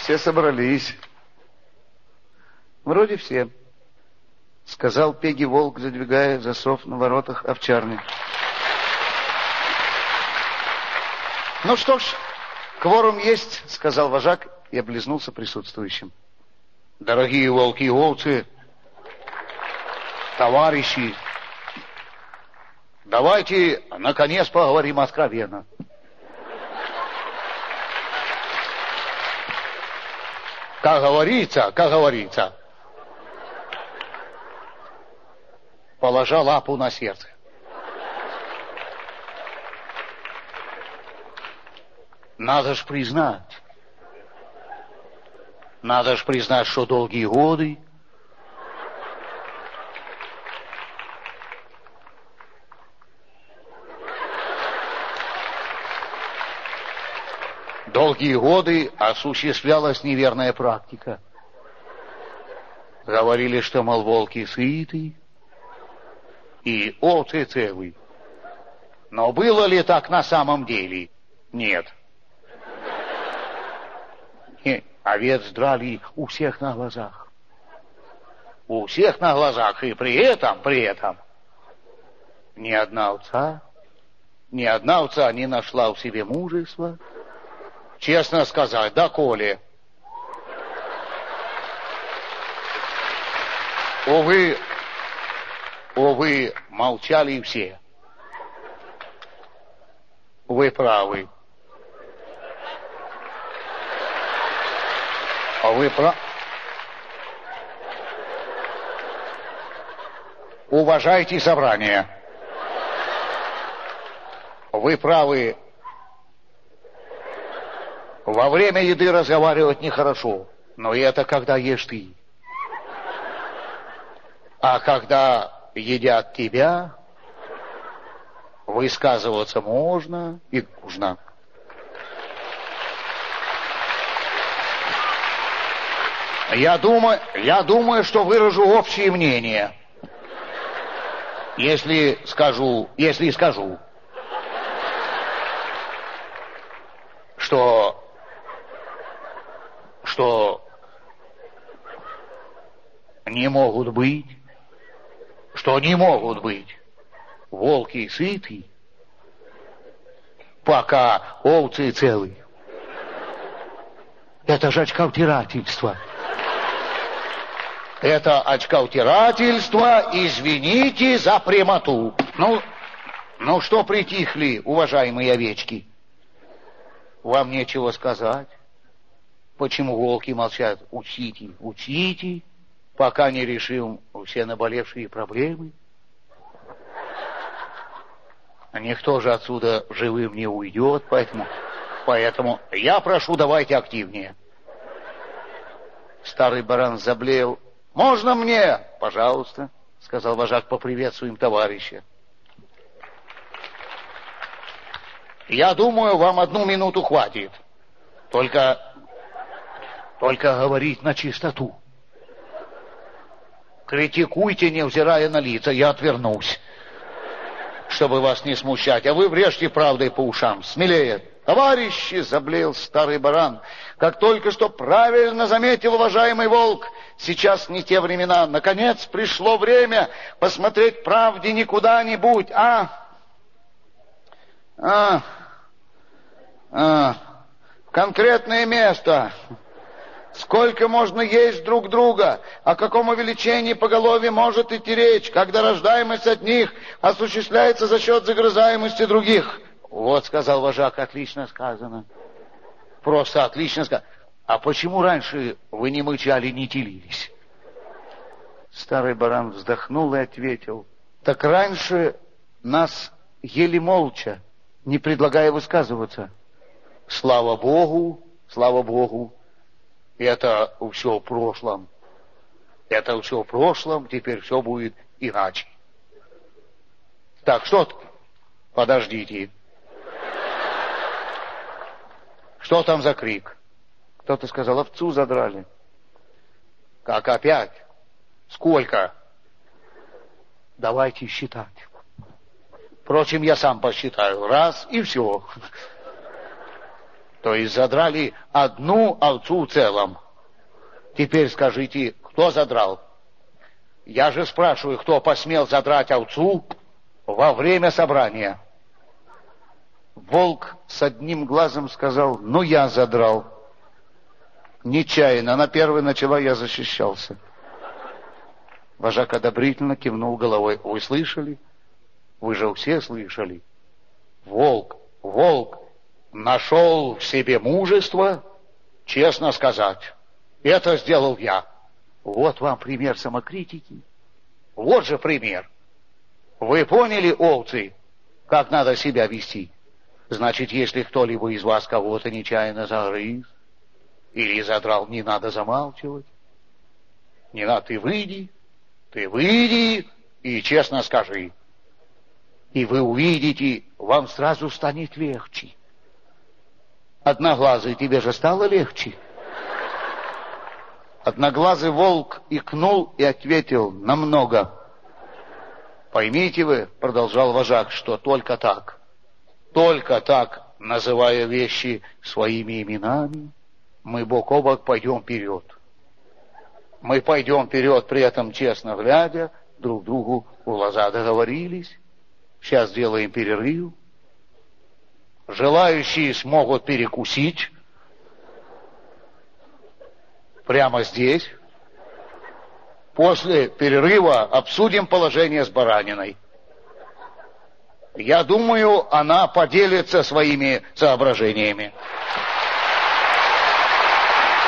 Все собрались. Вроде все, сказал Пеги Волк, задвигая засов на воротах овчарни. Ну что ж, кворум есть, сказал вожак и облизнулся присутствующим. Дорогие волки и овцы, товарищи, давайте, наконец, поговорим откровенно. Как говорится, как говорится, положа лапу на сердце. Надо ж признать, надо ж признать, что долгие годы долгие годы осуществлялась неверная практика. Говорили, что, мол, волки сыты и овцы целый. Но было ли так на самом деле? Нет. Нет. Овец драли у всех на глазах. У всех на глазах. И при этом, при этом, ни одна овца, ни одна овца не нашла в себе мужества, честно сказать, да, Коли? Увы, увы, молчали все. Вы правы. А вы правы. Уважайте собрание. Вы правы, во время еды разговаривать нехорошо, но это когда ешь ты. А когда едят тебя, высказываться можно и нужно. Я думаю, я думаю, что выражу общее мнение. Если скажу, если скажу, что что не могут быть, что не могут быть волки сыты, пока овцы целы. Это же очковтирательство. Это очковтирательство, извините за прямоту. Ну, ну что притихли, уважаемые овечки? Вам нечего сказать? Почему волки молчат? Учите, учите, пока не решим все наболевшие проблемы. А никто же отсюда живым не уйдет, поэтому, поэтому я прошу, давайте активнее. Старый баран заблеял. «Можно мне?» «Пожалуйста», — сказал вожак, поприветствуем товарища. «Я думаю, вам одну минуту хватит. Только только говорить на чистоту. Критикуйте, невзирая на лица, я отвернусь, чтобы вас не смущать, а вы врежьте правдой по ушам. Смелее. Товарищи, заблеял старый баран, как только что правильно заметил уважаемый волк, сейчас не те времена. Наконец пришло время посмотреть правде не куда-нибудь, а... А... А... Конкретное место. Сколько можно есть друг друга? О каком увеличении поголовья может идти речь, когда рождаемость от них осуществляется за счет загрызаемости других? Вот, сказал вожак, отлично сказано. Просто отлично сказано. А почему раньше вы не мычали, не телились? Старый баран вздохнул и ответил. Так раньше нас ели молча, не предлагая высказываться. Слава Богу, слава Богу, это все в прошлом. Это все в прошлом, теперь все будет иначе. Так, что? Подождите. Что там за крик? Кто-то сказал, овцу задрали. Как опять? Сколько? Давайте считать. Впрочем, я сам посчитаю. Раз и все. То есть задрали одну овцу целом. Теперь скажите, кто задрал? Я же спрашиваю, кто посмел задрать овцу во время собрания? Волк с одним глазом сказал, ну я задрал. Нечаянно, на первой начала я защищался. Вожак одобрительно кивнул головой. Вы слышали? Вы же все слышали. Волк, волк, нашел в себе мужество, честно сказать. Это сделал я. Вот вам пример самокритики. Вот же пример. Вы поняли, овцы, как надо себя вести? Значит, если кто-либо из вас кого-то нечаянно загрыз или задрал, не надо замалчивать. Не надо, ты выйди, ты выйди и честно скажи. И вы увидите, вам сразу станет легче. Одноглазый, тебе же стало легче? Одноглазый волк икнул и ответил намного. Поймите вы, продолжал вожак, что только так, только так, называя вещи своими именами, мы бок о бок пойдем вперед. Мы пойдем вперед, при этом честно глядя, друг другу в глаза договорились. Сейчас сделаем перерыв. Желающие смогут перекусить прямо здесь. После перерыва обсудим положение с бараниной. Я думаю, она поделится своими соображениями.